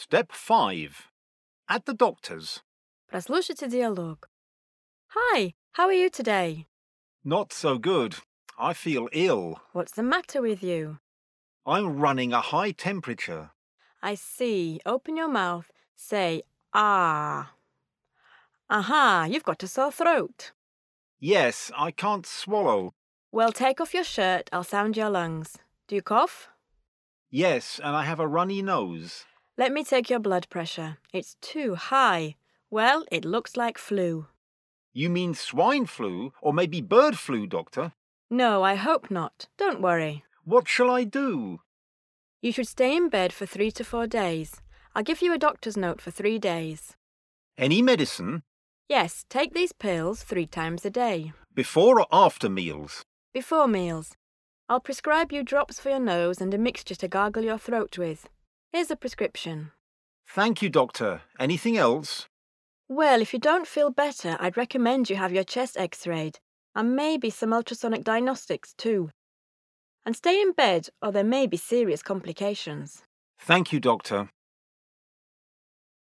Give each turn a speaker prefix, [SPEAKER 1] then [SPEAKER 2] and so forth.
[SPEAKER 1] Step 5. At the doctor's.
[SPEAKER 2] Прослушайте диалог. Hi, how are you today?
[SPEAKER 1] Not so good. I feel ill.
[SPEAKER 2] What's the matter with you?
[SPEAKER 1] I'm running a high temperature.
[SPEAKER 2] I see. Open your mouth. Say, ah. Aha, you've got a sore throat.
[SPEAKER 1] Yes, I can't swallow.
[SPEAKER 2] Well, take off your shirt. I'll sound your lungs. Do you cough?
[SPEAKER 1] Yes, and I have a runny nose.
[SPEAKER 2] Let me take your blood pressure. It's too high. Well, it looks like flu.
[SPEAKER 1] You mean swine flu or maybe bird flu, doctor?
[SPEAKER 2] No, I hope not. Don't worry.
[SPEAKER 1] What shall I do?
[SPEAKER 2] You should stay in bed for three to four days. I'll give you a doctor's note for three days.
[SPEAKER 1] Any medicine?
[SPEAKER 2] Yes, take these pills three times a day.
[SPEAKER 1] Before or after meals?
[SPEAKER 2] Before meals. I'll prescribe you drops for your nose and a mixture to gargle your throat with. Here's a prescription.
[SPEAKER 1] Thank you, doctor. Anything else?
[SPEAKER 2] Well, if you don't feel better, I'd recommend you have your chest x rayed, and maybe some ultrasonic diagnostics too. And stay in bed, or there may be serious complications.
[SPEAKER 1] Thank you, doctor.